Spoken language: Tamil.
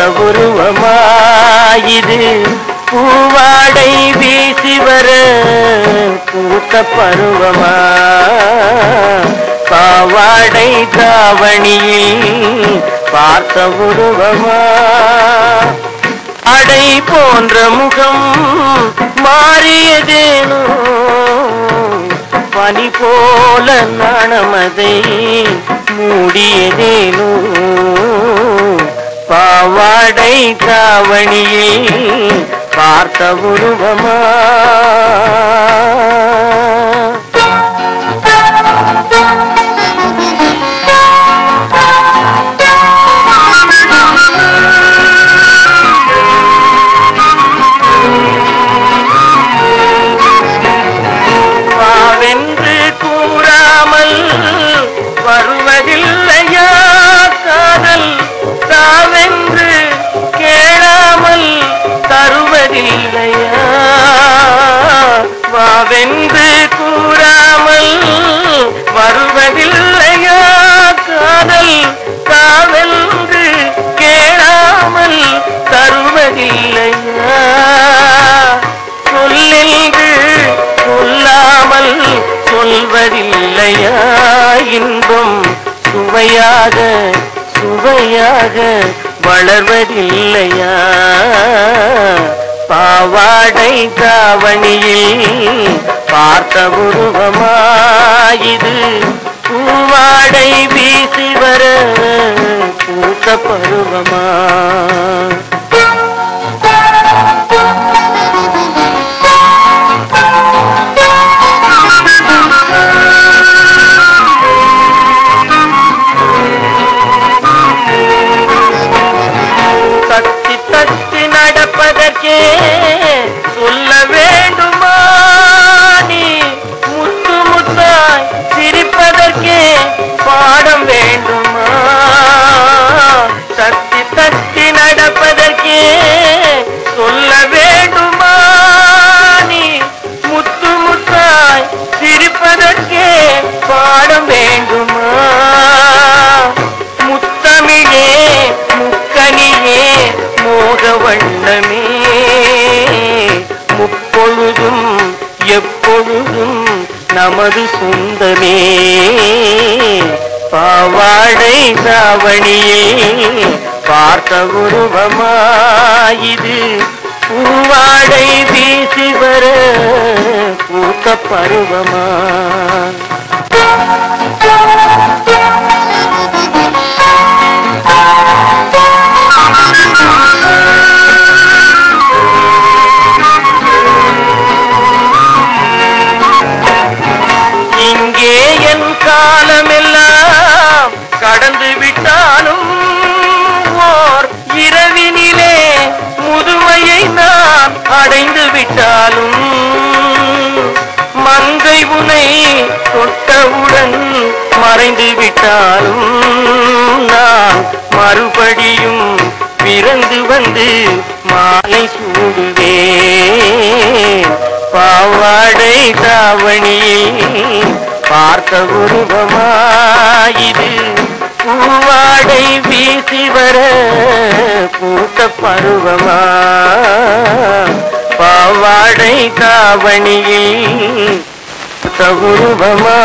பார்த்த உருவமாயிது பூவாடை வீசி வர பூத்த பருவமா. பாவாடை தாவணியில் பார்த்த உருவமா. அடை போன்ற முகம் மாறியதேனோ. பனி போல நாணமதை மூடியதேனோ. பாவாடை தாவணியில் பார்த்த உருவமா? வாவென்று கூறாமல் வருவதில்லையா காதல்? தாவென்று கேளாமல் தருவதில்லையா? சொல்லென்று சொல்லாமல் சொல்வதில்லையா? இன்பம் சுவையாக சுவையாக வளர்வதில்லையா? பாவாடை தாவணியில் பார்த்த உருவமாயிது. பூவாடை வீசி வர பூத்த பருவமா. சிரிப்பதற்கே பாடம் வேண்டுமா? முத்தமிழே முக்கனியே மோக வண்ணமே முப்பொழுதும் எப்பொழுதும் நமது சொந்தமே. பாவாடை தாவணியில் பார்த்த உருவமாயிது. பூவாடை வீசி வர பூத்த பருவமா? இங்கே என் காலமெல்லாம் கடந்து விட்டாலும் ஓர் இரவினிலே முதுமையை நான் அடைந்து விட்டாலும் மங்கை உனை தொட்டவுடன் மறைந்து விட்டாலும் நான் மறுபடியும் பிறந்து வந்து மாலை சூடுவேன். பாவாடை தாவணியில் பார்த்த உருவமாயிரு வாழை காவணியில் சகுருபமா.